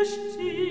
Savi